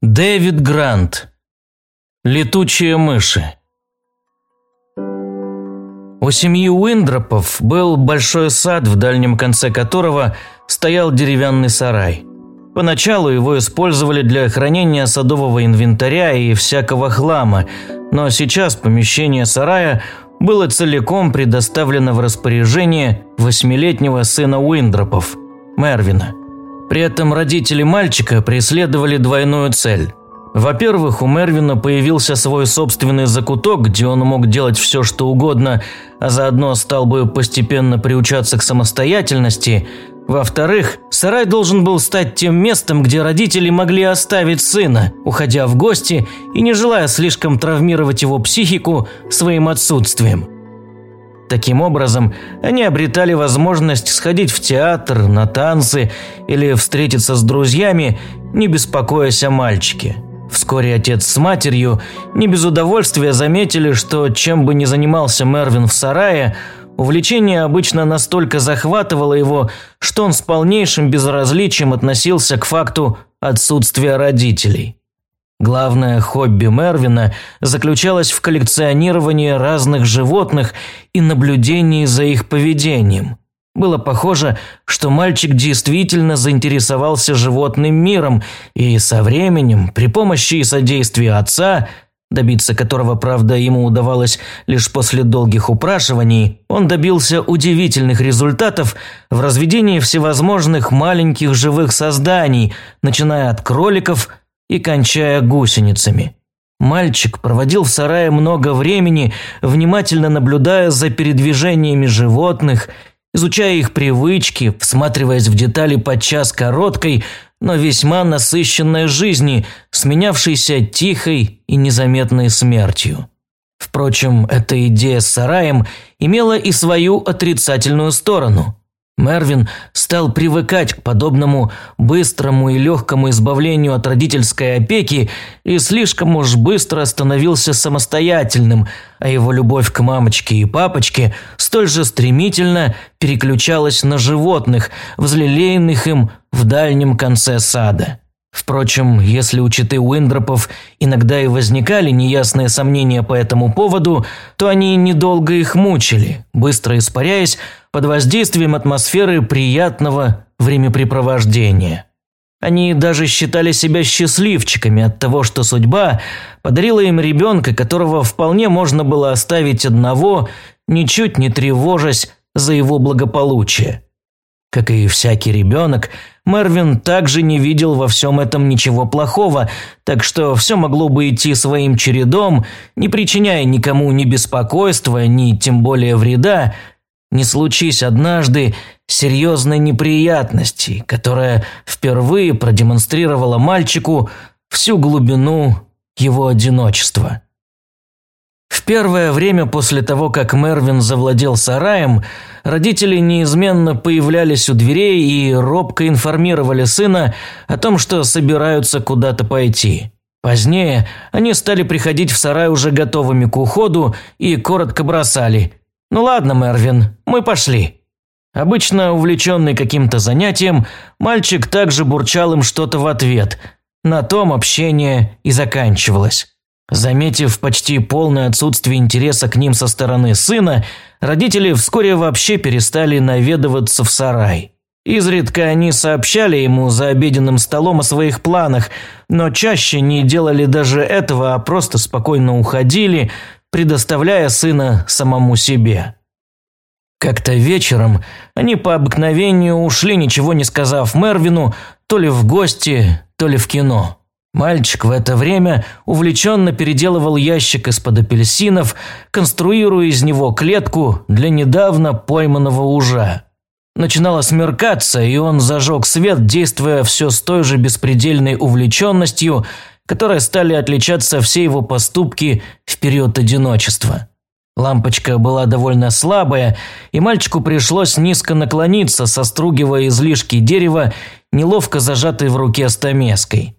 Дэвид Грант. Летучие мыши. У семьи Уиндропов был большой сад, в дальнем конце которого стоял деревянный сарай. Поначалу его использовали для хранения садового инвентаря и всякого хлама, но сейчас помещение сарая было целиком предоставлено в распоряжение восьмилетнего сына Уиндропов, Мервина. При этом родители мальчика преследовали двойную цель. Во-первых, у Мервина появился свой собственный закуток, где он мог делать все, что угодно, а заодно стал бы постепенно приучаться к самостоятельности. Во-вторых, сарай должен был стать тем местом, где родители могли оставить сына, уходя в гости и не желая слишком травмировать его психику своим отсутствием. Таким образом, они обретали возможность сходить в театр, на танцы или встретиться с друзьями, не беспокоясь о мальчике. Вскоре отец с матерью не без удовольствия заметили, что чем бы ни занимался Мервин в сарае, увлечение обычно настолько захватывало его, что он с полнейшим безразличием относился к факту отсутствия родителей. Главное хобби Мервина заключалось в коллекционировании разных животных и наблюдении за их поведением. Было похоже, что мальчик действительно заинтересовался животным миром и со временем, при помощи и содействии отца, добиться которого, правда, ему удавалось лишь после долгих упрашиваний, он добился удивительных результатов в разведении всевозможных маленьких живых созданий, начиная от кроликов – и кончая гусеницами. Мальчик проводил в сарае много времени, внимательно наблюдая за передвижениями животных, изучая их привычки, всматриваясь в детали подчас короткой, но весьма насыщенной жизни, сменявшейся тихой и незаметной смертью. Впрочем, эта идея с сараем имела и свою отрицательную сторону. Мервин стал привыкать к подобному быстрому и легкому избавлению от родительской опеки и слишком уж быстро становился самостоятельным, а его любовь к мамочке и папочке столь же стремительно переключалась на животных, взлелеянных им в дальнем конце сада. Впрочем, если у читы Уиндропов иногда и возникали неясные сомнения по этому поводу, то они недолго их мучили, быстро испаряясь под воздействием атмосферы приятного времяпрепровождения. Они даже считали себя счастливчиками от того, что судьба подарила им ребенка, которого вполне можно было оставить одного, ничуть не тревожась за его благополучие. Как и всякий ребенок, Мервин также не видел во всем этом ничего плохого, так что все могло бы идти своим чередом, не причиняя никому ни беспокойства, ни тем более вреда, не случись однажды серьезной неприятности, которая впервые продемонстрировала мальчику всю глубину его одиночества. В первое время после того, как Мервин завладел сараем, родители неизменно появлялись у дверей и робко информировали сына о том, что собираются куда-то пойти. Позднее они стали приходить в сарай уже готовыми к уходу и коротко бросали «Ну ладно, Мервин, мы пошли». Обычно увлеченный каким-то занятием, мальчик также бурчал им что-то в ответ. На том общение и заканчивалось. Заметив почти полное отсутствие интереса к ним со стороны сына, родители вскоре вообще перестали наведываться в сарай. Изредка они сообщали ему за обеденным столом о своих планах, но чаще не делали даже этого, а просто спокойно уходили, предоставляя сына самому себе. Как-то вечером они по обыкновению ушли, ничего не сказав Мервину, то ли в гости, то ли в кино. Мальчик в это время увлеченно переделывал ящик из-под апельсинов, конструируя из него клетку для недавно пойманного ужа. Начинало смеркаться, и он зажег свет, действуя все с той же беспредельной увлеченностью, которой стали отличаться все его поступки в период одиночества. Лампочка была довольно слабая, и мальчику пришлось низко наклониться, состругивая излишки дерева, неловко зажатой в руке стамеской.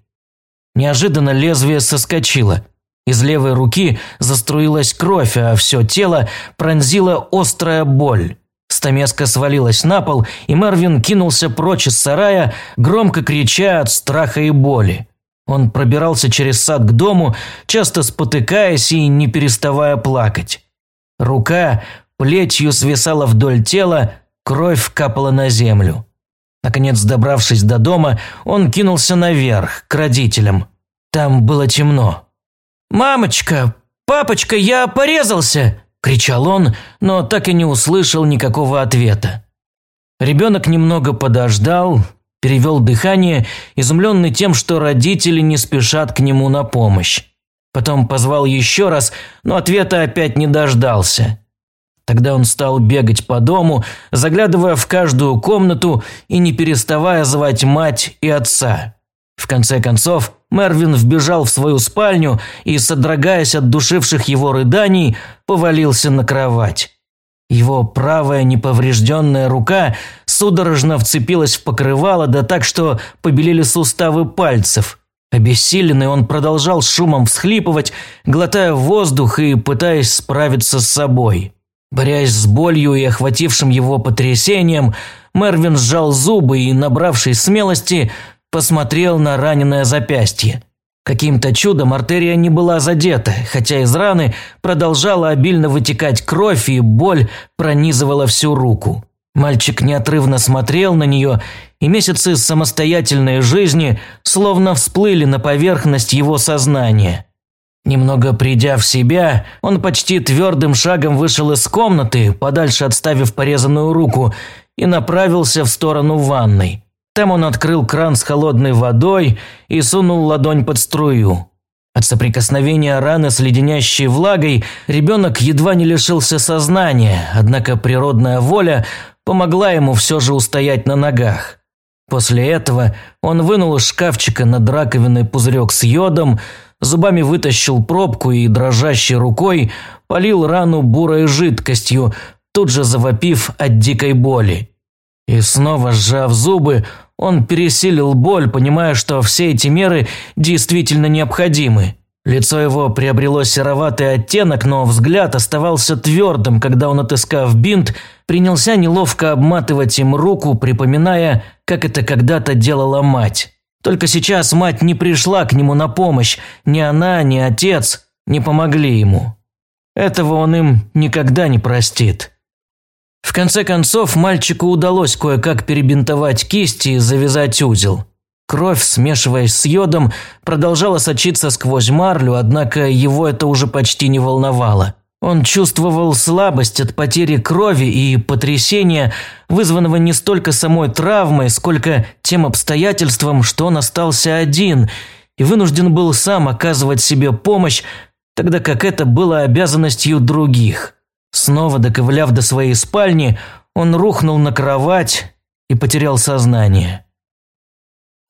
Неожиданно лезвие соскочило. Из левой руки заструилась кровь, а все тело пронзила острая боль. Стамеска свалилась на пол, и Марвин кинулся прочь из сарая, громко крича от страха и боли. Он пробирался через сад к дому, часто спотыкаясь и не переставая плакать. Рука плетью свисала вдоль тела, кровь капала на землю. Наконец, добравшись до дома, он кинулся наверх, к родителям. Там было темно. «Мамочка! Папочка, я порезался!» – кричал он, но так и не услышал никакого ответа. Ребенок немного подождал, перевел дыхание, изумленный тем, что родители не спешат к нему на помощь. Потом позвал еще раз, но ответа опять не дождался. Тогда он стал бегать по дому, заглядывая в каждую комнату и не переставая звать мать и отца. В конце концов, Мервин вбежал в свою спальню и, содрогаясь от душивших его рыданий, повалился на кровать. Его правая неповрежденная рука судорожно вцепилась в покрывало, да так, что побелели суставы пальцев. Обессиленный он продолжал шумом всхлипывать, глотая воздух и пытаясь справиться с собой. Борясь с болью и охватившим его потрясением, Мервин сжал зубы и, набравшись смелости, посмотрел на раненое запястье. Каким-то чудом артерия не была задета, хотя из раны продолжала обильно вытекать кровь и боль пронизывала всю руку. Мальчик неотрывно смотрел на нее, и месяцы самостоятельной жизни словно всплыли на поверхность его сознания – Немного придя в себя, он почти твердым шагом вышел из комнаты, подальше отставив порезанную руку, и направился в сторону ванной. Там он открыл кран с холодной водой и сунул ладонь под струю. От соприкосновения раны с леденящей влагой ребенок едва не лишился сознания, однако природная воля помогла ему все же устоять на ногах. После этого он вынул из шкафчика над раковиной пузырек с йодом, зубами вытащил пробку и дрожащей рукой полил рану бурой жидкостью, тут же завопив от дикой боли. И снова сжав зубы, он пересилил боль, понимая, что все эти меры действительно необходимы. Лицо его приобрело сероватый оттенок, но взгляд оставался твердым, когда он, отыскав бинт, принялся неловко обматывать им руку, припоминая, как это когда-то делала мать. Только сейчас мать не пришла к нему на помощь, ни она, ни отец не помогли ему. Этого он им никогда не простит. В конце концов, мальчику удалось кое-как перебинтовать кисти и завязать узел. Кровь, смешиваясь с йодом, продолжала сочиться сквозь марлю, однако его это уже почти не волновало. Он чувствовал слабость от потери крови и потрясения, вызванного не столько самой травмой, сколько тем обстоятельством, что он остался один и вынужден был сам оказывать себе помощь, тогда как это было обязанностью других. Снова доковыляв до своей спальни, он рухнул на кровать и потерял сознание.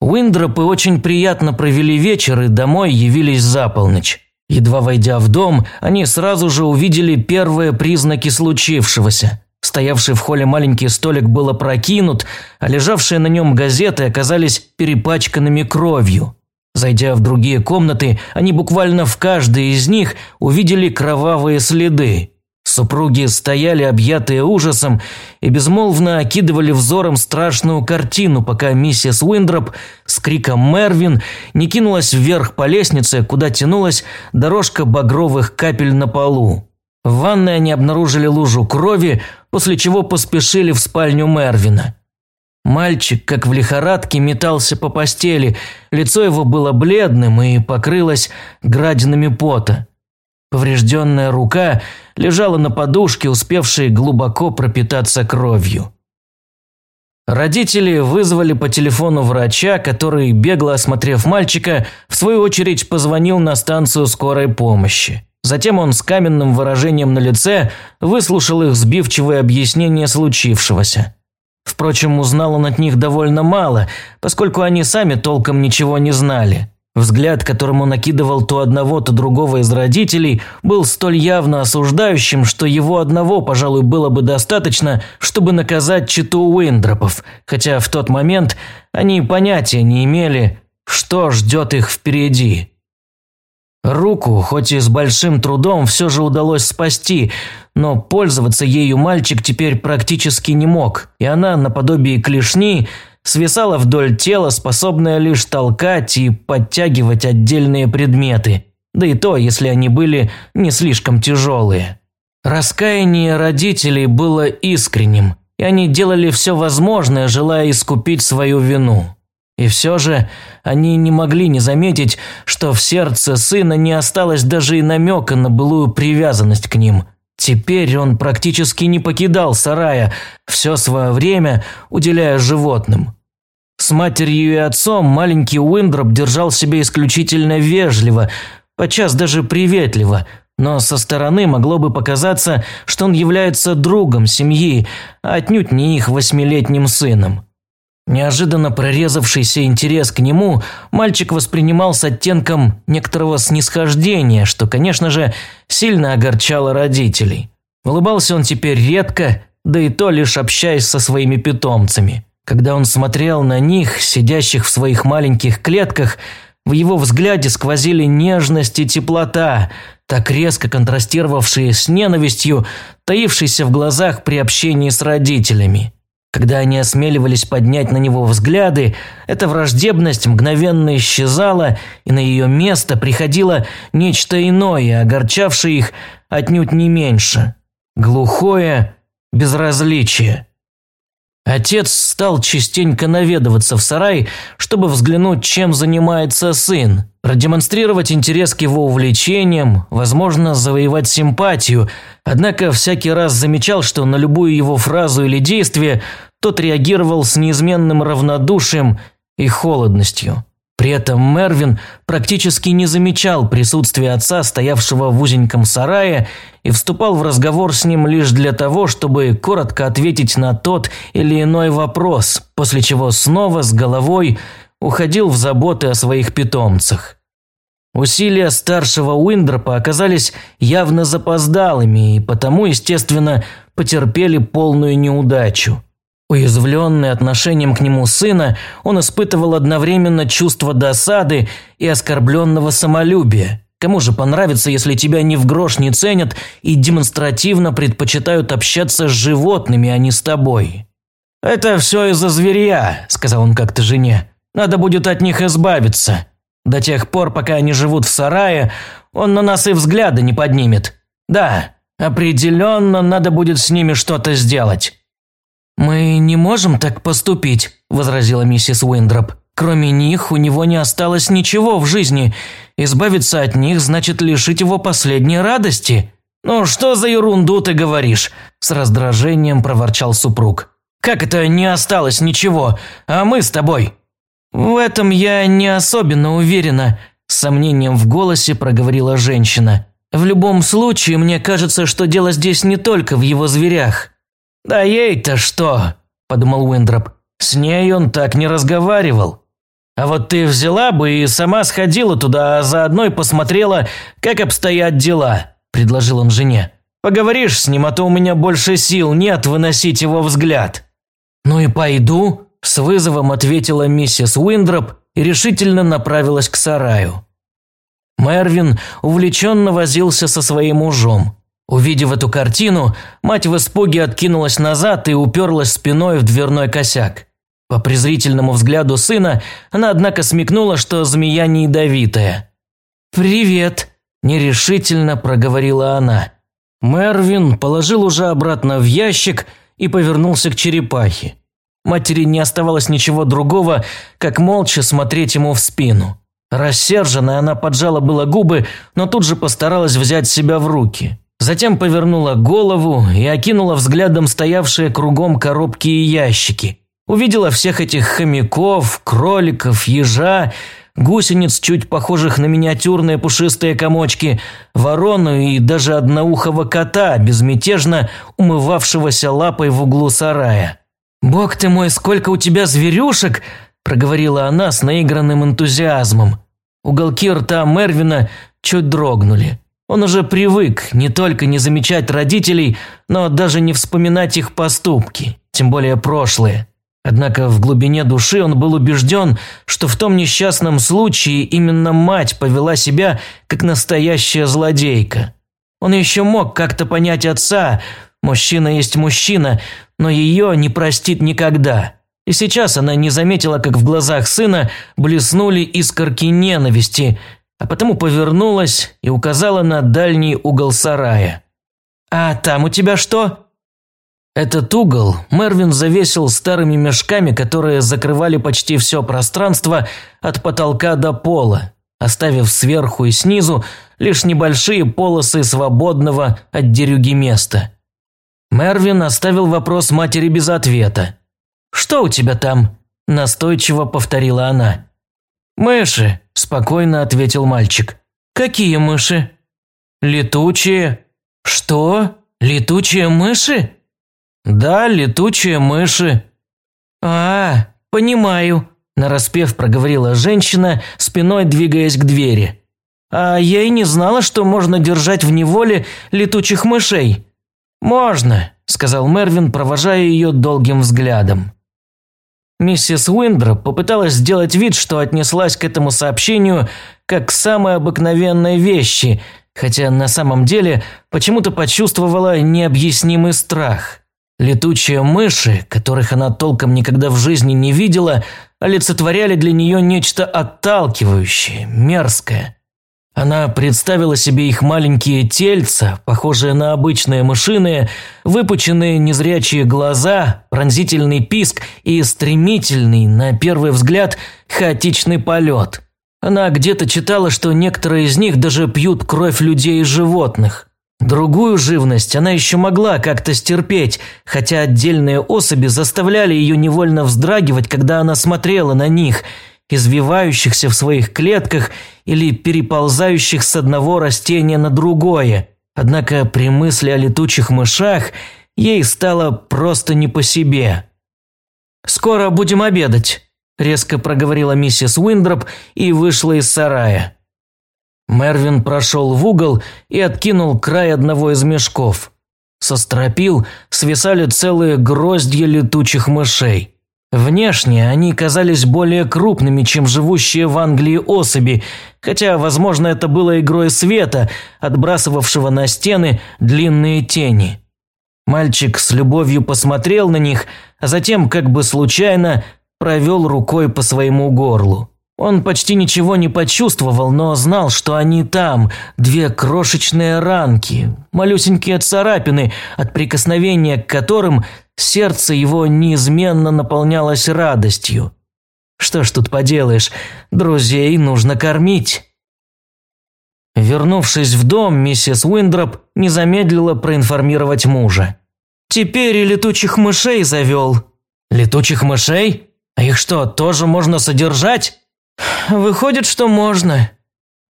Уиндропы очень приятно провели вечер и домой явились за полночь. Едва войдя в дом, они сразу же увидели первые признаки случившегося. Стоявший в холле маленький столик был опрокинут, а лежавшие на нем газеты оказались перепачканными кровью. Зайдя в другие комнаты, они буквально в каждой из них увидели кровавые следы. Супруги стояли объятые ужасом и безмолвно окидывали взором страшную картину, пока миссис Уиндроп с криком «Мервин» не кинулась вверх по лестнице, куда тянулась дорожка багровых капель на полу. В ванной они обнаружили лужу крови, после чего поспешили в спальню Мервина. Мальчик, как в лихорадке, метался по постели, лицо его было бледным и покрылось градинами пота. Поврежденная рука лежала на подушке, успевшей глубоко пропитаться кровью. Родители вызвали по телефону врача, который, бегло осмотрев мальчика, в свою очередь позвонил на станцию скорой помощи. Затем он с каменным выражением на лице выслушал их сбивчивое объяснение случившегося. Впрочем, узнал он от них довольно мало, поскольку они сами толком ничего не знали. Взгляд, которым он накидывал то одного, то другого из родителей, был столь явно осуждающим, что его одного, пожалуй, было бы достаточно, чтобы наказать читу Уиндропов, хотя в тот момент они понятия не имели, что ждет их впереди. Руку, хоть и с большим трудом, все же удалось спасти, но пользоваться ею мальчик теперь практически не мог, и она, наподобие клешни, свисала вдоль тела, способная лишь толкать и подтягивать отдельные предметы, да и то, если они были не слишком тяжелые. Раскаяние родителей было искренним, и они делали все возможное, желая искупить свою вину. И все же они не могли не заметить, что в сердце сына не осталось даже и намека на былую привязанность к ним. Теперь он практически не покидал сарая, все свое время уделяя животным. С матерью и отцом маленький Уиндроп держал себя исключительно вежливо, подчас даже приветливо, но со стороны могло бы показаться, что он является другом семьи, а отнюдь не их восьмилетним сыном. Неожиданно прорезавшийся интерес к нему мальчик воспринимал с оттенком некоторого снисхождения, что, конечно же, сильно огорчало родителей. Улыбался он теперь редко, да и то лишь общаясь со своими питомцами. Когда он смотрел на них, сидящих в своих маленьких клетках, в его взгляде сквозили нежность и теплота, так резко контрастировавшие с ненавистью, таившейся в глазах при общении с родителями. Когда они осмеливались поднять на него взгляды, эта враждебность мгновенно исчезала, и на ее место приходило нечто иное, огорчавшее их отнюдь не меньше. Глухое безразличие. Отец стал частенько наведываться в сарай, чтобы взглянуть, чем занимается сын, продемонстрировать интерес к его увлечениям, возможно, завоевать симпатию, однако всякий раз замечал, что на любую его фразу или действие тот реагировал с неизменным равнодушием и холодностью. При этом Мервин практически не замечал присутствия отца, стоявшего в узеньком сарае, и вступал в разговор с ним лишь для того, чтобы коротко ответить на тот или иной вопрос, после чего снова с головой уходил в заботы о своих питомцах. Усилия старшего Уиндропа оказались явно запоздалыми и потому, естественно, потерпели полную неудачу. Уязвленный отношением к нему сына, он испытывал одновременно чувство досады и оскорбленного самолюбия. Кому же понравится, если тебя ни в грош не ценят и демонстративно предпочитают общаться с животными, а не с тобой? «Это все из-за зверя», – сказал он как-то жене. «Надо будет от них избавиться. До тех пор, пока они живут в сарае, он на нас и взгляда не поднимет. Да, определенно надо будет с ними что-то сделать». «Мы не можем так поступить», – возразила миссис Уиндроп. «Кроме них у него не осталось ничего в жизни. Избавиться от них значит лишить его последней радости». «Ну что за ерунду ты говоришь?» – с раздражением проворчал супруг. «Как это не осталось ничего? А мы с тобой?» «В этом я не особенно уверена», – с сомнением в голосе проговорила женщина. «В любом случае, мне кажется, что дело здесь не только в его зверях. «Да ей-то что?» – подумал Уиндроп. «С ней он так не разговаривал. А вот ты взяла бы и сама сходила туда, а заодно и посмотрела, как обстоят дела», – предложил он жене. «Поговоришь с ним, а то у меня больше сил нет выносить его взгляд». «Ну и пойду», – с вызовом ответила миссис Уиндроп и решительно направилась к сараю. Мервин увлеченно возился со своим мужом. Увидев эту картину, мать в испуге откинулась назад и уперлась спиной в дверной косяк. По презрительному взгляду сына она, однако, смекнула, что змея не ядовитая. «Привет», – нерешительно проговорила она. Мервин положил уже обратно в ящик и повернулся к черепахе. Матери не оставалось ничего другого, как молча смотреть ему в спину. Рассерженная она поджала было губы, но тут же постаралась взять себя в руки. Затем повернула голову и окинула взглядом стоявшие кругом коробки и ящики. Увидела всех этих хомяков, кроликов, ежа, гусениц, чуть похожих на миниатюрные пушистые комочки, ворону и даже одноухого кота, безмятежно умывавшегося лапой в углу сарая. «Бог ты мой, сколько у тебя зверюшек!» – проговорила она с наигранным энтузиазмом. Уголки рта Мервина чуть дрогнули. Он уже привык не только не замечать родителей, но даже не вспоминать их поступки, тем более прошлые. Однако в глубине души он был убежден, что в том несчастном случае именно мать повела себя как настоящая злодейка. Он еще мог как-то понять отца, мужчина есть мужчина, но ее не простит никогда. И сейчас она не заметила, как в глазах сына блеснули искорки ненависти, а потому повернулась и указала на дальний угол сарая. «А там у тебя что?» Этот угол Мервин завесил старыми мешками, которые закрывали почти все пространство от потолка до пола, оставив сверху и снизу лишь небольшие полосы свободного от дерюги места. Мервин оставил вопрос матери без ответа. «Что у тебя там?» – настойчиво повторила она. «Мыши», – спокойно ответил мальчик. «Какие мыши?» «Летучие». «Что? Летучие мыши?» «Да, летучие мыши». «А, понимаю», – нараспев проговорила женщина, спиной двигаясь к двери. «А я и не знала, что можно держать в неволе летучих мышей». «Можно», – сказал Мервин, провожая ее долгим взглядом. Миссис Уиндроп попыталась сделать вид, что отнеслась к этому сообщению как к самой обыкновенной вещи, хотя на самом деле почему-то почувствовала необъяснимый страх. Летучие мыши, которых она толком никогда в жизни не видела, олицетворяли для нее нечто отталкивающее, мерзкое – она представила себе их маленькие тельца, похожие на обычные мышиные, выпученные незрячие глаза, пронзительный писк и стремительный, на первый взгляд, хаотичный полет. Она где-то читала, что некоторые из них даже пьют кровь людей и животных. Другую живность она еще могла как-то стерпеть, хотя отдельные особи заставляли ее невольно вздрагивать, когда она смотрела на них – извивающихся в своих клетках или переползающих с одного растения на другое. Однако при мысли о летучих мышах ей стало просто не по себе. «Скоро будем обедать», – резко проговорила миссис Уиндроп и вышла из сарая. Мервин прошел в угол и откинул край одного из мешков. Со стропил свисали целые гроздья летучих мышей. Внешне они казались более крупными, чем живущие в Англии особи, хотя, возможно, это было игрой света, отбрасывавшего на стены длинные тени. Мальчик с любовью посмотрел на них, а затем, как бы случайно, провел рукой по своему горлу. Он почти ничего не почувствовал, но знал, что они там, две крошечные ранки, малюсенькие царапины, от прикосновения к которым сердце его неизменно наполнялось радостью. Что ж тут поделаешь, друзей нужно кормить. Вернувшись в дом, миссис Уиндроп не замедлила проинформировать мужа. «Теперь и летучих мышей завел». «Летучих мышей? А их что, тоже можно содержать?» «Выходит, что можно».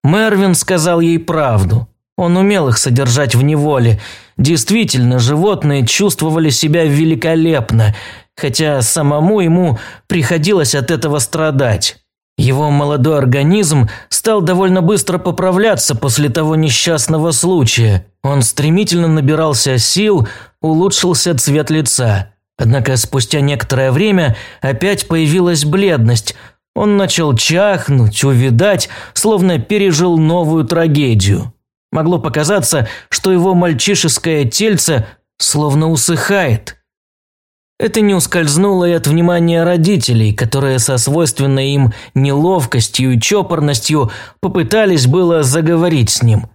Мервин сказал ей правду. Он умел их содержать в неволе. Действительно, животные чувствовали себя великолепно, хотя самому ему приходилось от этого страдать. Его молодой организм стал довольно быстро поправляться после того несчастного случая. Он стремительно набирался сил, улучшился цвет лица. Однако спустя некоторое время опять появилась бледность – он начал чахнуть, увидать, словно пережил новую трагедию. Могло показаться, что его мальчишеское тельце словно усыхает. Это не ускользнуло и от внимания родителей, которые со свойственной им неловкостью и чопорностью попытались было заговорить с ним.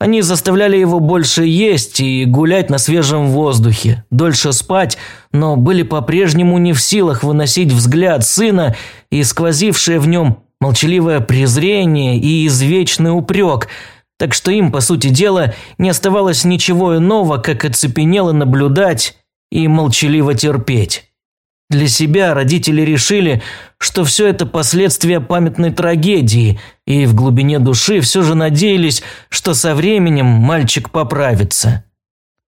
Они заставляли его больше есть и гулять на свежем воздухе, дольше спать, но были по-прежнему не в силах выносить взгляд сына и сквозившее в нем молчаливое презрение и извечный упрек, так что им, по сути дела, не оставалось ничего иного, как оцепенело наблюдать и молчаливо терпеть. Для себя родители решили, что все это последствия памятной трагедии, и в глубине души все же надеялись, что со временем мальчик поправится.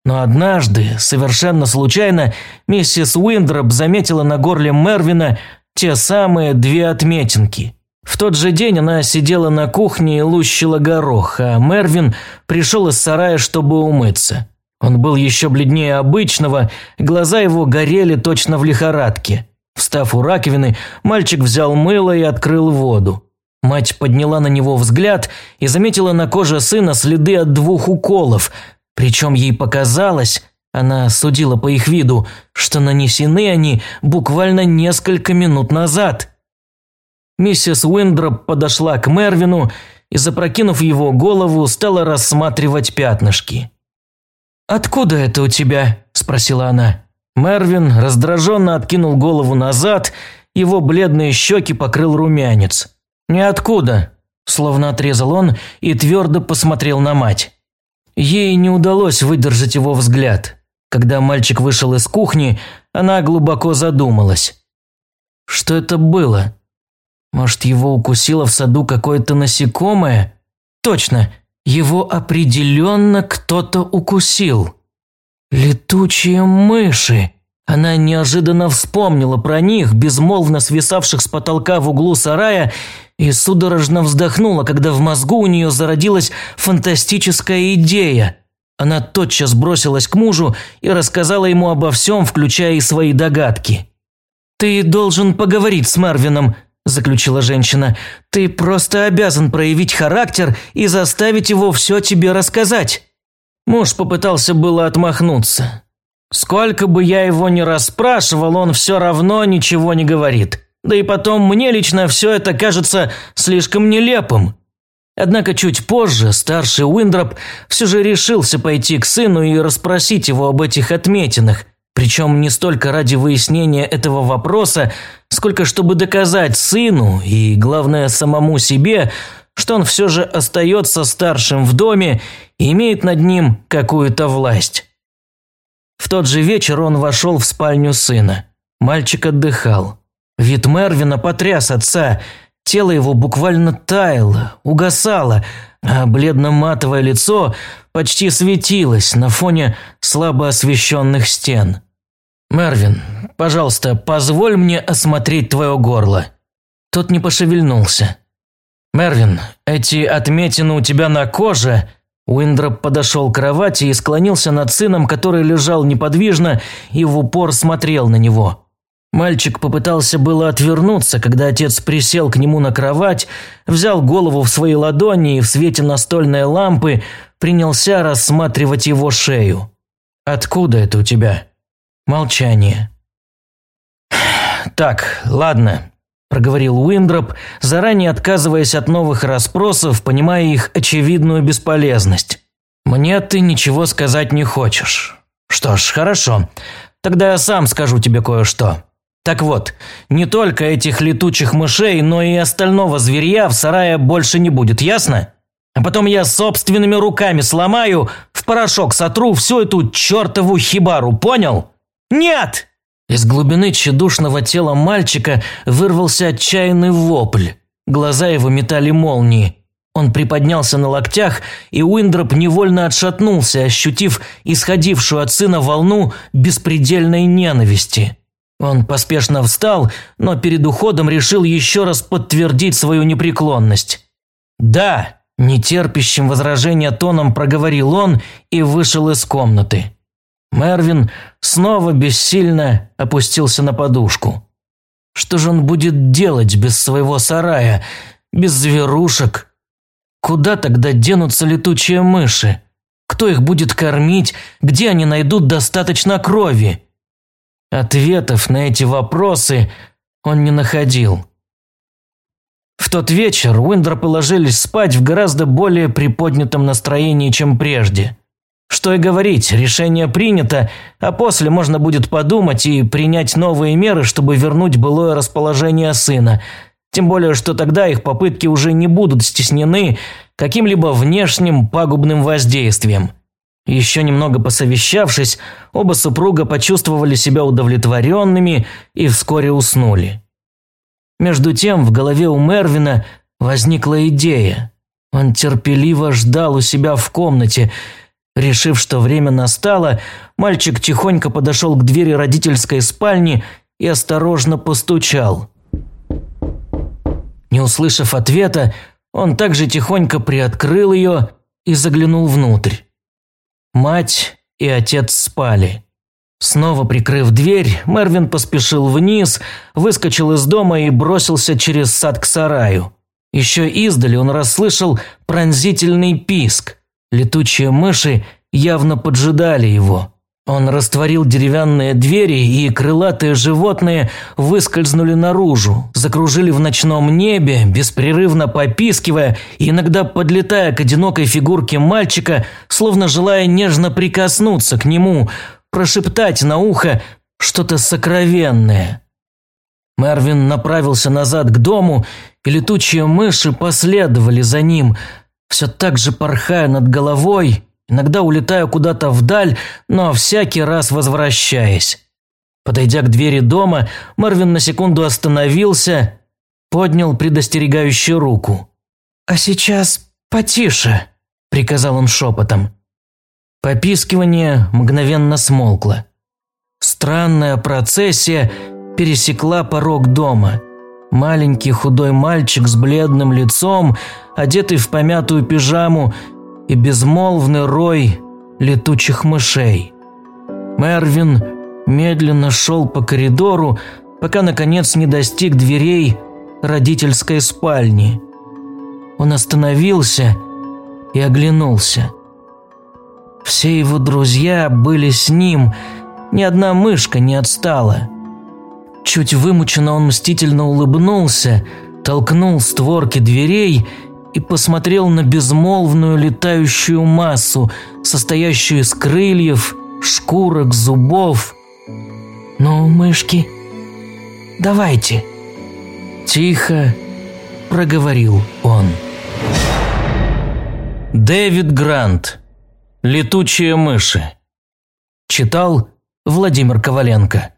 Но однажды, совершенно случайно, миссис Уиндроп заметила на горле Мервина те самые две отметинки. В тот же день она сидела на кухне и лущила горох, а Мервин пришел из сарая, чтобы умыться. Он был еще бледнее обычного, глаза его горели точно в лихорадке. Встав у раковины, мальчик взял мыло и открыл воду. Мать подняла на него взгляд и заметила на коже сына следы от двух уколов, причем ей показалось, Она судила по их виду, что нанесены они буквально несколько минут назад. Миссис Уиндроп подошла к Мервину и, запрокинув его голову, стала рассматривать пятнышки. «Откуда это у тебя?» – спросила она. Мервин раздраженно откинул голову назад, его бледные щеки покрыл румянец. «Ниоткуда», – словно отрезал он и твердо посмотрел на мать. Ей не удалось выдержать его взгляд. Когда мальчик вышел из кухни, она глубоко задумалась. Что это было? Может, его укусило в саду какое-то насекомое? Точно, его определенно кто-то укусил. Летучие мыши. Она неожиданно вспомнила про них, безмолвно свисавших с потолка в углу сарая, и судорожно вздохнула, когда в мозгу у нее зародилась фантастическая идея. Она тотчас бросилась к мужу и рассказала ему обо всем, включая и свои догадки. «Ты должен поговорить с Марвином», – заключила женщина. «Ты просто обязан проявить характер и заставить его все тебе рассказать». Муж попытался было отмахнуться. Сколько бы я его ни расспрашивал, он все равно ничего не говорит. Да и потом мне лично все это кажется слишком нелепым. Однако чуть позже старший Уиндроп все же решился пойти к сыну и расспросить его об этих отметинах, причем не столько ради выяснения этого вопроса, сколько чтобы доказать сыну и, главное, самому себе, что он все же остается старшим в доме и имеет над ним какую-то власть. В тот же вечер он вошел в спальню сына. Мальчик отдыхал. Вид Мервина потряс отца. Тело его буквально таяло, угасало, а бледно-матовое лицо почти светилось на фоне слабо освещенных стен. «Мервин, пожалуйста, позволь мне осмотреть твое горло». Тот не пошевельнулся. «Мервин, эти отметины у тебя на коже Уиндроп подошел к кровати и склонился над сыном, который лежал неподвижно и в упор смотрел на него. Мальчик попытался было отвернуться, когда отец присел к нему на кровать, взял голову в свои ладони и в свете настольной лампы принялся рассматривать его шею. «Откуда это у тебя?» Молчание. «Так, ладно, – проговорил Уиндроп, заранее отказываясь от новых расспросов, понимая их очевидную бесполезность. «Мне ты ничего сказать не хочешь. Что ж, хорошо. Тогда я сам скажу тебе кое-что. Так вот, не только этих летучих мышей, но и остального зверья в сарае больше не будет, ясно? А потом я собственными руками сломаю, в порошок сотру всю эту чертову хибару, понял? Нет!» Из глубины тщедушного тела мальчика вырвался отчаянный вопль. Глаза его метали молнии. Он приподнялся на локтях, и Уиндроп невольно отшатнулся, ощутив исходившую от сына волну беспредельной ненависти. Он поспешно встал, но перед уходом решил еще раз подтвердить свою непреклонность. «Да», – нетерпящим возражения тоном проговорил он и вышел из комнаты. Мервин снова бессильно опустился на подушку. Что же он будет делать без своего сарая, без зверушек? Куда тогда денутся летучие мыши? Кто их будет кормить? Где они найдут достаточно крови? Ответов на эти вопросы он не находил. В тот вечер Уиндра положились спать в гораздо более приподнятом настроении, чем прежде. Что и говорить, решение принято, а после можно будет подумать и принять новые меры, чтобы вернуть былое расположение сына. Тем более, что тогда их попытки уже не будут стеснены каким-либо внешним пагубным воздействием. Еще немного посовещавшись, оба супруга почувствовали себя удовлетворенными и вскоре уснули. Между тем в голове у Мервина возникла идея. Он терпеливо ждал у себя в комнате – Решив, что время настало, мальчик тихонько подошел к двери родительской спальни и осторожно постучал. Не услышав ответа, он также тихонько приоткрыл ее и заглянул внутрь. Мать и отец спали. Снова прикрыв дверь, Мервин поспешил вниз, выскочил из дома и бросился через сад к сараю. Еще издали он расслышал пронзительный писк. Летучие мыши явно поджидали его. Он растворил деревянные двери, и крылатые животные выскользнули наружу, закружили в ночном небе, беспрерывно попискивая иногда подлетая к одинокой фигурке мальчика, словно желая нежно прикоснуться к нему, прошептать на ухо что-то сокровенное. Мервин направился назад к дому, и летучие мыши последовали за ним, все так же порхая над головой иногда улетая куда-то вдаль, но всякий раз возвращаясь. Подойдя к двери дома, Марвин на секунду остановился, поднял предостерегающую руку. «А сейчас потише», – приказал он шепотом. Попискивание мгновенно смолкло. Странная процессия пересекла порог дома. Маленький худой мальчик с бледным лицом, одетый в помятую пижаму, и безмолвный рой летучих мышей. Мервин медленно шел по коридору, пока наконец не достиг дверей родительской спальни. Он остановился и оглянулся. Все его друзья были с ним, ни одна мышка не отстала. Чуть вымученно он мстительно улыбнулся, толкнул створки дверей и посмотрел на безмолвную летающую массу, состоящую из крыльев, шкурок, зубов. «Ну, мышки, давайте!» Тихо проговорил он. Дэвид Грант. «Летучие мыши». Читал Владимир Коваленко.